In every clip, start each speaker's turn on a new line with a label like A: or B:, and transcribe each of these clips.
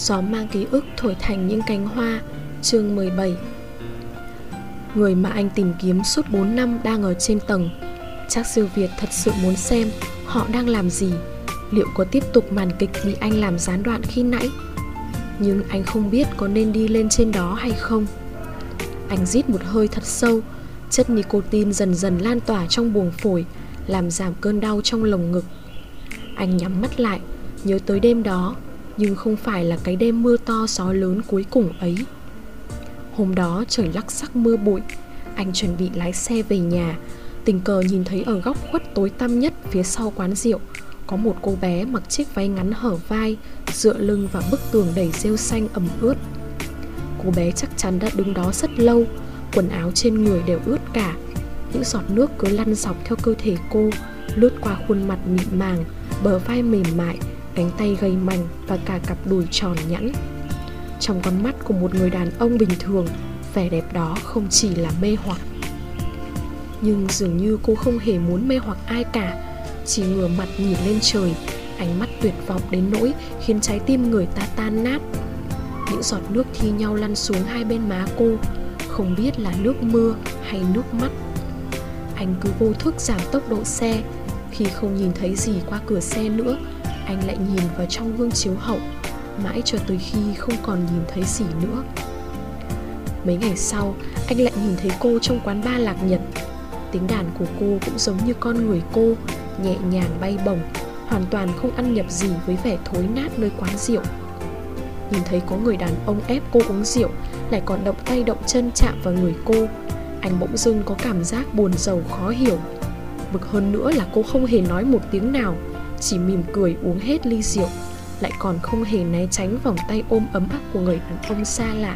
A: Gió mang ký ức thổi thành những cánh hoa. Chương 17 Người mà anh tìm kiếm suốt 4 năm đang ở trên tầng. Chắc siêu Việt thật sự muốn xem họ đang làm gì. Liệu có tiếp tục màn kịch bị anh làm gián đoạn khi nãy? Nhưng anh không biết có nên đi lên trên đó hay không. Anh rít một hơi thật sâu. Chất nicotine dần dần lan tỏa trong buồng phổi, Làm giảm cơn đau trong lồng ngực. Anh nhắm mắt lại, Nhớ tới đêm đó. Nhưng không phải là cái đêm mưa to gió lớn cuối cùng ấy. Hôm đó trời lắc sắc mưa bụi, Anh chuẩn bị lái xe về nhà. Tình cờ nhìn thấy ở góc khuất tối tăm nhất phía sau quán rượu, Có một cô bé mặc chiếc váy ngắn hở vai, Dựa lưng vào bức tường đầy rêu xanh ẩm ướt. Cô bé chắc chắn đã đứng đó rất lâu, Quần áo trên người đều ướt cả. Những giọt nước cứ lăn dọc theo cơ thể cô, Lướt qua khuôn mặt mịn màng, Bờ vai mềm mại Cánh tay gầy mảnh Và cả cặp đùi tròn nhẵn. Trong con mắt của một người đàn ông bình thường, Vẻ đẹp đó không chỉ là mê hoặc. Nhưng dường như cô không hề muốn mê hoặc ai cả, Chỉ ngửa mặt nhìn lên trời, Ánh mắt tuyệt vọng đến nỗi Khiến trái tim người ta tan nát. Những giọt nước thi nhau lăn xuống hai bên má cô, không biết là nước mưa hay nước mắt. Anh cứ vô thức giảm tốc độ xe, Khi không nhìn thấy gì qua cửa xe nữa anh lại nhìn vào trong gương chiếu hậu, Mãi cho tới khi không còn nhìn thấy gì nữa. Mấy ngày sau, Anh lại nhìn thấy cô trong quán ba lạc nhật. Tiếng đàn của cô cũng giống như con người cô, Nhẹ nhàng bay bổng, Hoàn toàn không ăn nhập gì với vẻ thối nát nơi quán rượu. Nhìn thấy có người đàn ông ép cô uống rượu, lại còn động tay động chân chạm vào người cô, anh bỗng dưng có cảm giác buồn rầu khó hiểu. Bực hơn nữa là cô không hề nói một tiếng nào chỉ mỉm cười uống hết ly rượu, lại còn không hề né tránh vòng tay ôm ấm áp của người đàn ông xa lạ.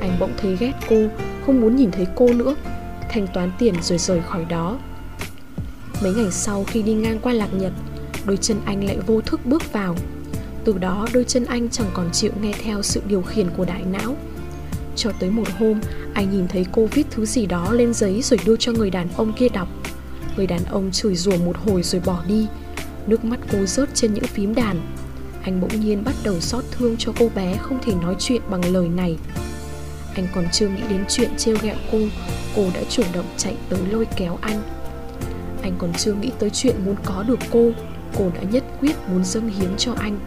A: Anh bỗng thấy ghét cô, không muốn nhìn thấy cô nữa, thanh toán tiền rồi rời khỏi đó. Mấy ngày sau khi đi ngang qua lạc nhật, đôi chân anh lại vô thức bước vào. Từ đó, đôi chân anh chẳng còn chịu nghe theo sự điều khiển của đại não. Cho tới một hôm, Anh nhìn thấy cô viết thứ gì đó lên giấy Rồi đưa cho người đàn ông kia đọc. Người đàn ông chửi rủa một hồi rồi bỏ đi. Nước mắt cô rớt trên những phím đàn. Anh bỗng nhiên bắt đầu xót thương cho cô bé Không thể nói chuyện bằng lời này. Anh còn chưa nghĩ đến chuyện trêu ghẹo cô Cô đã chủ động chạy tới lôi kéo anh. Anh còn chưa nghĩ tới chuyện muốn có được cô Cô đã nhất quyết muốn dâng hiến cho anh.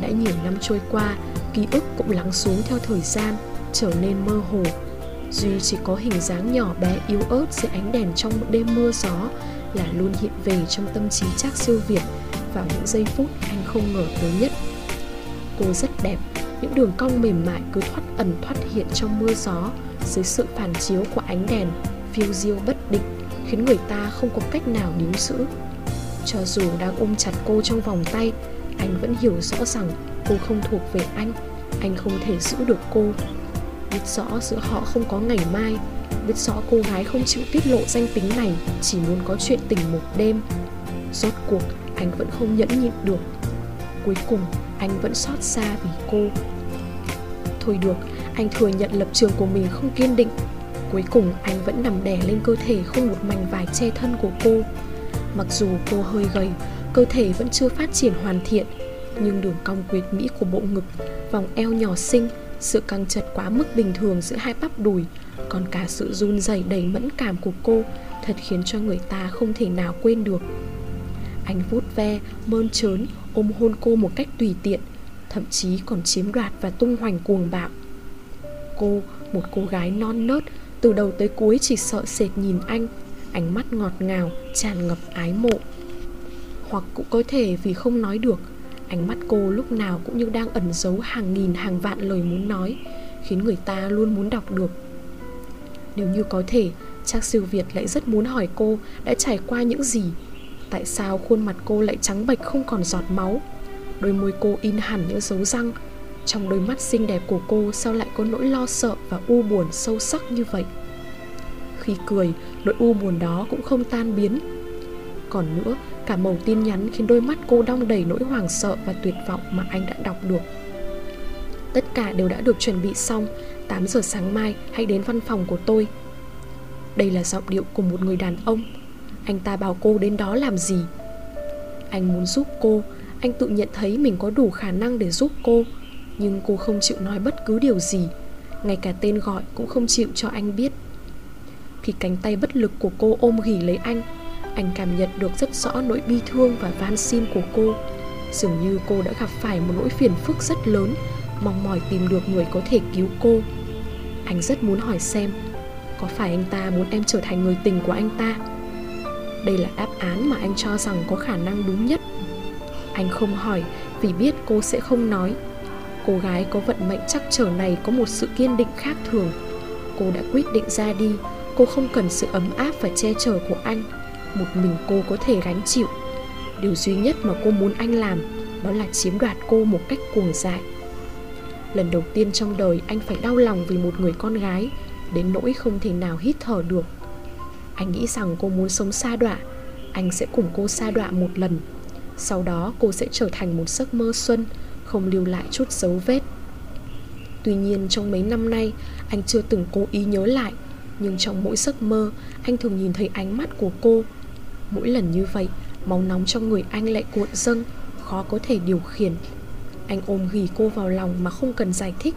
A: Đã nhiều năm trôi qua, ký ức cũng lắng xuống theo thời gian, trở nên mơ hồ. Duy chỉ có hình dáng nhỏ bé yếu ớt dưới ánh đèn trong một đêm mưa gió là luôn hiện về trong tâm trí chắc siêu Việt vào những giây phút anh không ngờ tới nhất. Cô rất đẹp, những đường cong mềm mại cứ thoát ẩn thoát hiện trong mưa gió dưới sự phản chiếu của ánh đèn, phiêu diêu bất định khiến người ta không có cách nào níu giữ. Cho dù đang ôm chặt cô trong vòng tay anh vẫn hiểu rõ rằng cô không thuộc về anh anh không thể giữ được cô biết rõ giữa họ không có ngày mai biết rõ cô gái không chịu tiết lộ danh tính này, chỉ muốn có chuyện tình một đêm. Rốt cuộc, anh vẫn không nhẫn nhịn được. Cuối cùng, anh vẫn xót xa vì cô. Thôi được, anh thừa nhận lập trường của mình không kiên định. Cuối cùng, anh vẫn nằm đè lên cơ thể không một mảnh vải che thân của cô. Mặc dù cô hơi gầy, cơ thể vẫn chưa phát triển hoàn thiện, nhưng đường cong quyệt mỹ của bộ ngực, vòng eo nhỏ xinh, sự căng chật quá mức bình thường giữa hai bắp đùi còn cả sự run rẩy đầy mẫn cảm của cô thật khiến cho người ta không thể nào quên được. Anh vuốt ve, mơn trớn, ôm hôn cô một cách tùy tiện, thậm chí còn chiếm đoạt và tung hoành cuồng bạo. Cô, một cô gái non nớt, từ đầu tới cuối chỉ sợ sệt nhìn anh, ánh mắt ngọt ngào, tràn ngập ái mộ. Hoặc cũng có thể vì không nói được, ánh mắt cô lúc nào cũng như đang ẩn giấu hàng nghìn hàng vạn lời muốn nói, khiến người ta luôn muốn đọc được nếu như có thể, chắc siêu việt lại rất muốn hỏi cô đã trải qua những gì. Tại sao khuôn mặt cô lại trắng bệch không còn giọt máu? Đôi môi cô in hẳn những dấu răng. Trong đôi mắt xinh đẹp của cô, sao lại có nỗi lo sợ và u buồn sâu sắc như vậy? Khi cười, nỗi u buồn đó cũng không tan biến. Còn nữa, Cả màu tin nhắn khiến đôi mắt cô đong đầy nỗi hoàng sợ và tuyệt vọng mà anh đã đọc được. Tất cả đều đã được chuẩn bị xong. 8 giờ sáng mai, hãy đến văn phòng của tôi. Đây là giọng điệu của một người đàn ông. Anh ta bảo cô đến đó làm gì? Anh muốn giúp cô. Anh tự nhận thấy mình có đủ khả năng để giúp cô. Nhưng cô không chịu nói bất cứ điều gì. Ngay cả tên gọi cũng không chịu cho anh biết. Khi cánh tay bất lực của cô ôm ghỉ lấy anh Anh cảm nhận được rất rõ nỗi bi thương và van xin của cô. Dường như cô đã gặp phải một nỗi phiền phức rất lớn Mong mỏi tìm được người có thể cứu cô. Anh rất muốn hỏi xem, Có phải anh ta muốn em trở thành người tình của anh ta? Đây là đáp án mà anh cho rằng có khả năng đúng nhất. Anh không hỏi, vì biết cô sẽ không nói. Cô gái có vận mệnh chắc trở này có một sự kiên định khác thường. Cô đã quyết định ra đi, Cô không cần sự ấm áp và che chở của anh. Một mình cô có thể gánh chịu. Điều duy nhất mà cô muốn anh làm, Đó là chiếm đoạt cô một cách cuồng dại. Lần đầu tiên trong đời anh phải đau lòng vì một người con gái, Đến nỗi không thể nào hít thở được. Anh nghĩ rằng cô muốn sống xa đọa, Anh sẽ cùng cô xa đọa một lần. Sau đó cô sẽ trở thành một giấc mơ xuân, Không lưu lại chút dấu vết. Tuy nhiên trong mấy năm nay, Anh chưa từng cố ý nhớ lại, Nhưng trong mỗi giấc mơ, Anh thường nhìn thấy ánh mắt của cô. Mỗi lần như vậy, Máu nóng trong người anh lại cuộn dâng, Khó có thể điều khiển. Anh ôm ghì cô vào lòng mà không cần giải thích.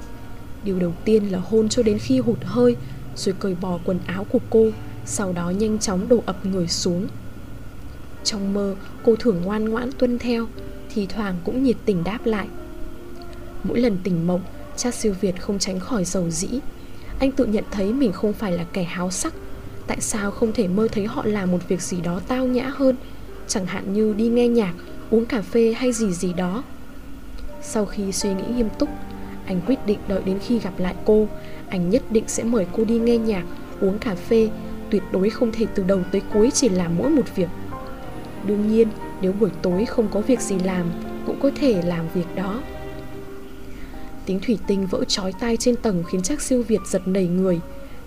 A: Điều đầu tiên là hôn cho đến khi hụt hơi Rồi cởi bỏ quần áo của cô Sau đó nhanh chóng đổ ập người xuống. Trong mơ cô thường ngoan ngoãn tuân theo Thì thoảng cũng nhiệt tình đáp lại. Mỗi lần tỉnh mộng Cha siêu Việt không tránh khỏi dầu dĩ. Anh tự nhận thấy mình không phải là kẻ háo sắc. Tại sao không thể mơ thấy họ làm một việc gì đó tao nhã hơn? Chẳng hạn như đi nghe nhạc, uống cà phê hay gì gì đó. Sau khi suy nghĩ nghiêm túc Anh quyết định đợi đến khi gặp lại cô. Anh nhất định sẽ mời cô đi nghe nhạc, uống cà phê Tuyệt đối không thể từ đầu tới cuối chỉ làm mỗi một việc. Đương nhiên, nếu buổi tối không có việc gì làm Cũng có thể làm việc đó. Tiếng thủy tinh vỡ chói tai trên tầng khiến chắc siêu Việt giật nảy người.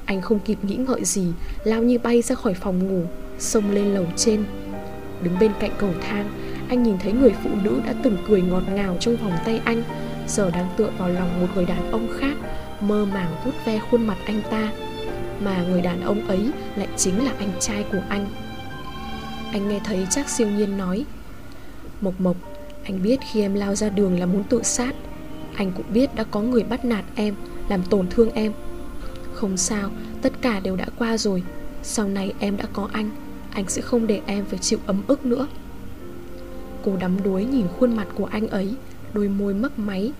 A: Anh không kịp nghĩ ngợi gì Lao như bay ra khỏi phòng ngủ Xông lên lầu trên. Đứng bên cạnh cầu thang anh nhìn thấy người phụ nữ đã từng cười ngọt ngào trong vòng tay anh, Giờ đang tựa vào lòng một người đàn ông khác, Mơ màng vuốt ve khuôn mặt anh ta. Mà người đàn ông ấy lại chính là anh trai của anh. Anh nghe thấy chắc siêu nhiên nói, Mộc Mộc, Anh biết khi em lao ra đường là muốn tự sát. Anh cũng biết đã có người bắt nạt em, Làm tổn thương em. Không sao, Tất cả đều đã qua rồi. Sau này em đã có anh anh sẽ không để em phải chịu ấm ức nữa. Cô đắm đuối nhìn khuôn mặt của anh ấy, Đôi môi mấp máy.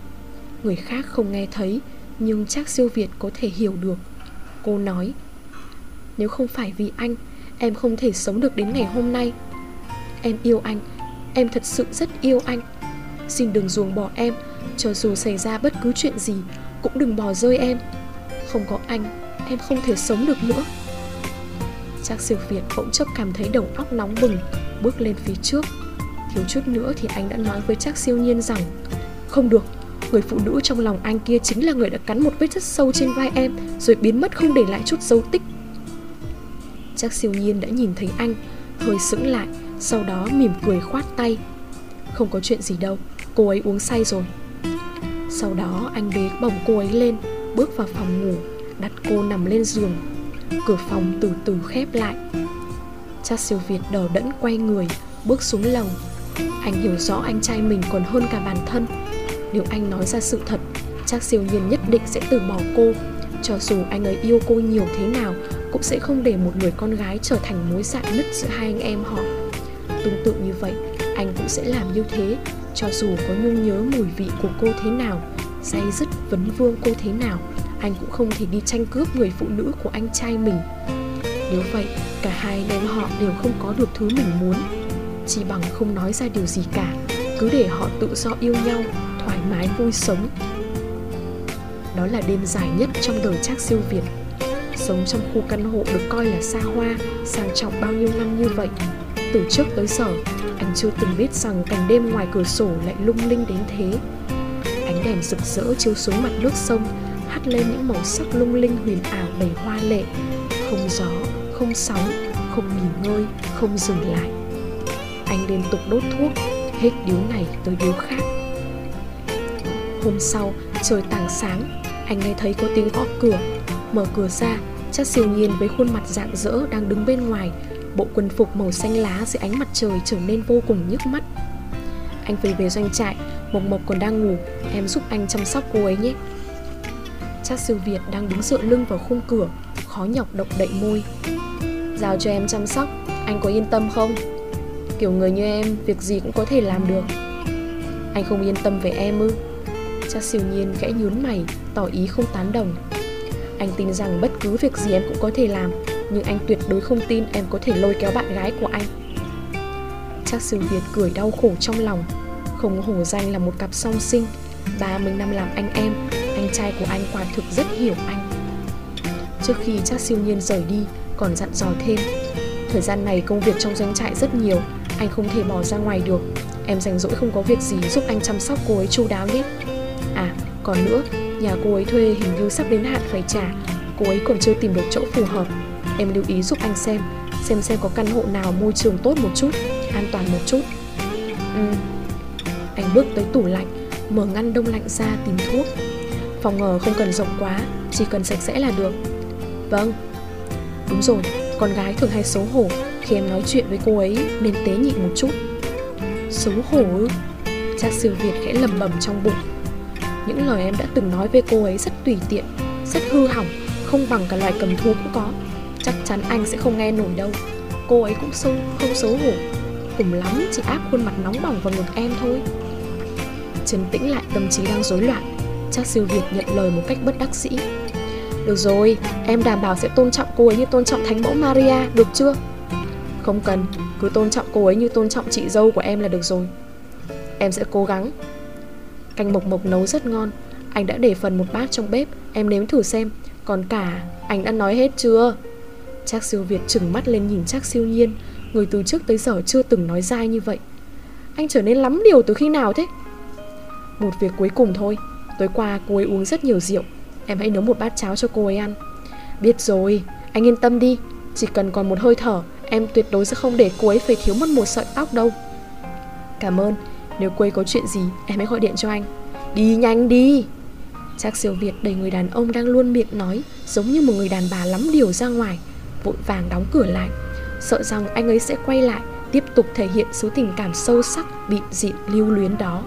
A: Người khác không nghe thấy, Nhưng chắc siêu Việt có thể hiểu được. Cô nói, Nếu không phải vì anh, Em không thể sống được đến ngày hôm nay. Em yêu anh, Em thật sự rất yêu anh. Xin đừng ruồng bỏ em, Cho dù xảy ra bất cứ chuyện gì, Cũng đừng bỏ rơi em. Không có anh, Em không thể sống được nữa. Chắc siêu Việt bỗng chốc cảm thấy đầu óc nóng bừng, Bước lên phía trước. Thiếu chút nữa thì anh đã nói với Trác siêu nhiên rằng, Không được, Người phụ nữ trong lòng anh kia chính là người đã cắn một vết rất sâu trên vai em, Rồi biến mất không để lại chút dấu tích. Trác siêu nhiên đã nhìn thấy anh, Hơi sững lại, Sau đó mỉm cười khoát tay. Không có chuyện gì đâu, Cô ấy uống say rồi. Sau đó anh bế bồng cô ấy lên, Bước vào phòng ngủ, Đặt cô nằm lên giường. Cửa phòng từ từ khép lại. Chắc siêu Việt đờ đẫn quay người, Bước xuống lầu. Anh hiểu rõ anh trai mình còn hơn cả bản thân. Nếu anh nói ra sự thật Chắc siêu nhiên nhất định sẽ từ bỏ cô. Cho dù anh ấy yêu cô nhiều thế nào Cũng sẽ không để một người con gái trở thành mối dạn nứt giữa hai anh em họ. Tương tự như vậy Anh cũng sẽ làm như thế. Cho dù có nhung nhớ mùi vị của cô thế nào Say dứt vấn vương cô thế nào anh cũng không thể đi tranh cướp người phụ nữ của anh trai mình. Nếu vậy, cả hai anh em họ đều không có được thứ mình muốn. Chỉ bằng không nói ra điều gì cả Cứ để họ tự do yêu nhau, thoải mái vui sống. Đó là đêm dài nhất trong đời Trác siêu Việt. Sống trong khu căn hộ được coi là xa hoa, sang trọng bao nhiêu năm như vậy. Từ trước tới giờ, anh chưa từng biết rằng cảnh đêm ngoài cửa sổ lại lung linh đến thế. Ánh đèn rực rỡ chiếu xuống mặt nước sông hắt lên những màu sắc lung linh huyền ảo đầy hoa lệ. Không gió không sóng không nghỉ ngơi không dừng lại anh liên tục đốt thuốc. Hết điếu này tới điếu khác. Hôm sau, trời tảng sáng. Anh nghe thấy có tiếng gõ cửa. Mở cửa ra, chắc siêu nhiên với khuôn mặt rạng rỡ đang đứng bên ngoài. Bộ quần phục màu xanh lá dưới ánh mặt trời trở nên vô cùng nhức mắt. Anh phải về doanh trại, Mộc Mộc còn đang ngủ. Em giúp anh chăm sóc cô ấy nhé. Chắc siêu Việt đang đứng dựa lưng vào khung cửa, Khó nhọc động đậy môi. Giao cho em chăm sóc, Anh có yên tâm không? Kiểu người như em, Việc gì cũng có thể làm được. Anh không yên tâm về em ư? Cha siêu nhiên khẽ nhún mày, Tỏ ý không tán đồng. Anh tin rằng bất cứ việc gì em cũng có thể làm, Nhưng anh tuyệt đối không tin em có thể lôi kéo bạn gái của anh. Chắc siêu Việt cười đau khổ trong lòng. Không hổ danh là một cặp song sinh. 30 năm làm anh em, Anh trai của anh quả thực rất hiểu anh. Trước khi chắc siêu nhiên rời đi, Còn dặn dò thêm. Thời gian này công việc trong doanh trại rất nhiều anh không thể bỏ ra ngoài được. Em rảnh rỗi không có việc gì giúp anh chăm sóc cô ấy chu đáo nhé. À còn nữa Nhà cô ấy thuê hình như sắp đến hạn phải trả. Cô ấy còn chưa tìm được chỗ phù hợp. Em lưu ý giúp anh xem Xem xem có căn hộ nào môi trường tốt một chút An toàn một chút. Ừ. Anh bước tới tủ lạnh Mở ngăn đông lạnh ra tìm thuốc. Phòng ngờ không cần rộng quá Chỉ cần sạch sẽ là được. Vâng. Đúng rồi, con gái thường hay xấu hổ. Khi em nói chuyện với cô ấy nên tế nhị một chút. Xấu hổ ư? Cha sư Việt khẽ lầm bầm trong bụng. Những lời em đã từng nói với cô ấy rất tùy tiện Rất hư hỏng Không bằng cả loài cầm thú cũng có. Chắc chắn anh sẽ không nghe nổi đâu. Cô ấy cũng sâu, không xấu hổ. Cùng lắm chỉ áp khuôn mặt nóng bỏng vào ngực em thôi. Trấn tĩnh lại tâm trí đang rối loạn. Cha siêu Việt nhận lời một cách bất đắc dĩ. Được rồi, em đảm bảo sẽ tôn trọng cô ấy như tôn trọng thánh mẫu Maria, được chưa? Không cần, cứ tôn trọng cô ấy như tôn trọng chị dâu của em là được rồi. Em sẽ cố gắng. Canh mộc mộc nấu rất ngon. Anh đã để phần một bát trong bếp. Em nếm thử xem. Còn cả, anh đã nói hết chưa? Chắc siêu Việt trừng mắt lên nhìn chắc siêu nhiên. Người từ trước tới giờ chưa từng nói dai như vậy. Anh trở nên lắm điều từ khi nào thế? Một việc cuối cùng thôi. Tối qua cô ấy uống rất nhiều rượu. Em hãy nấu một bát cháo cho cô ấy ăn. Biết rồi, anh yên tâm đi. Chỉ cần còn một hơi thở Em tuyệt đối sẽ không để cô ấy phải thiếu mất một sợi tóc đâu. Cảm ơn. Nếu cô ấy có chuyện gì em hãy gọi điện cho anh. Đi nhanh đi. Chắc siêu Việt đầy người đàn ông đang luôn miệng nói Giống như một người đàn bà lắm điều ra ngoài Vội vàng đóng cửa lại. Sợ rằng anh ấy sẽ quay lại Tiếp tục thể hiện số tình cảm sâu sắc Bị dị lưu luyến đó.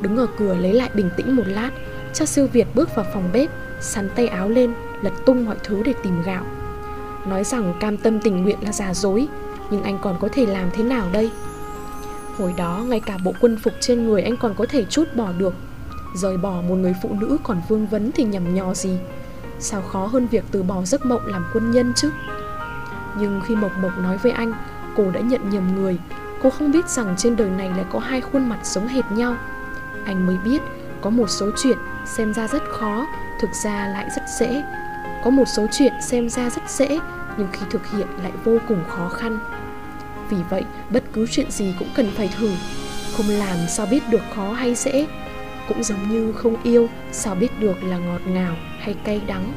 A: Đứng ở cửa lấy lại bình tĩnh một lát Cha siêu Việt bước vào phòng bếp Sắn tay áo lên Lật tung mọi thứ để tìm gạo Nói rằng cam tâm tình nguyện là giả dối, Nhưng anh còn có thể làm thế nào đây? Hồi đó, ngay cả bộ quân phục trên người anh còn có thể chút bỏ được. Rời bỏ một người phụ nữ còn vương vấn thì nhầm nhò gì? Sao khó hơn việc từ bỏ giấc mộng làm quân nhân chứ? Nhưng khi Mộc Mộc nói với anh, Cô đã nhận nhầm người. Cô không biết rằng trên đời này lại có hai khuôn mặt giống hệt nhau. Anh mới biết, có một số chuyện xem ra rất khó, thực ra lại rất dễ có một số chuyện xem ra rất dễ, nhưng khi thực hiện lại vô cùng khó khăn. Vì vậy, bất cứ chuyện gì cũng cần phải thử. Không làm sao biết được khó hay dễ, cũng giống như không yêu, sao biết được là ngọt ngào hay cay đắng.